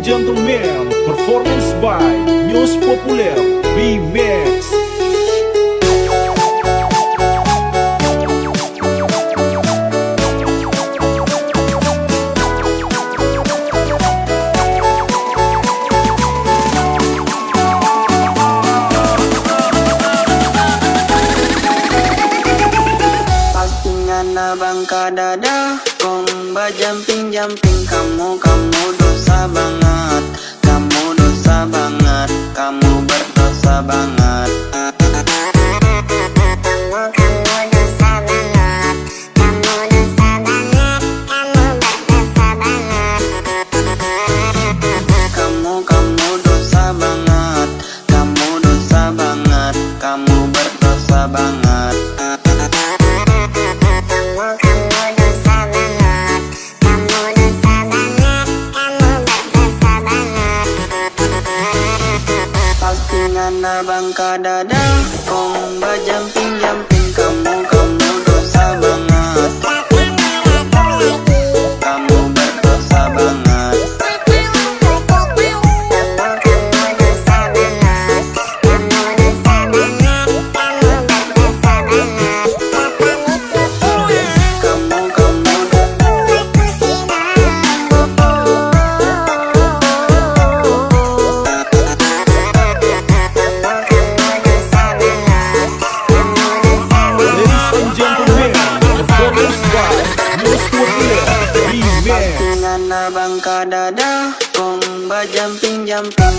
and gentlemen, performance by News Populer Remix. Bangka dada, kong bajamping jamping kamu kamu dosa bang berdosa banget Kamu berdosa banget. bangka dadang kong bajang kadada Kong jumping jumping.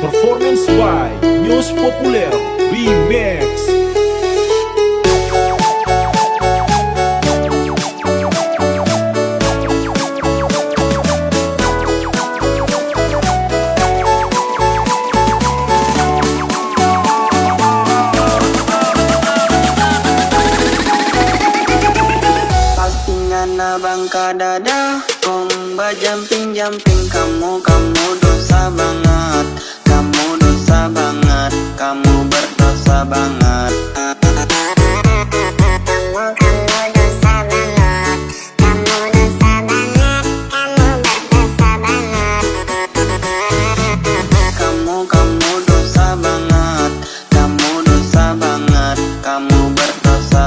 Performance by News Populer Remix. Bangka dada Kong bajamping-jamping kamu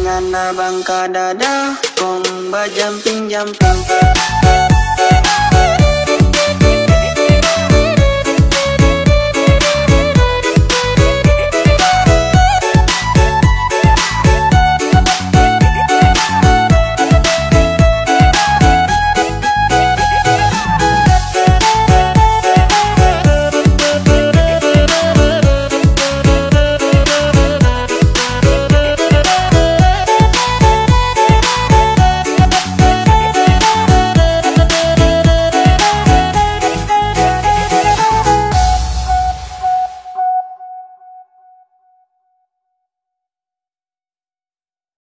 Jangan abang kada dah Kong bajam jamping, jamping.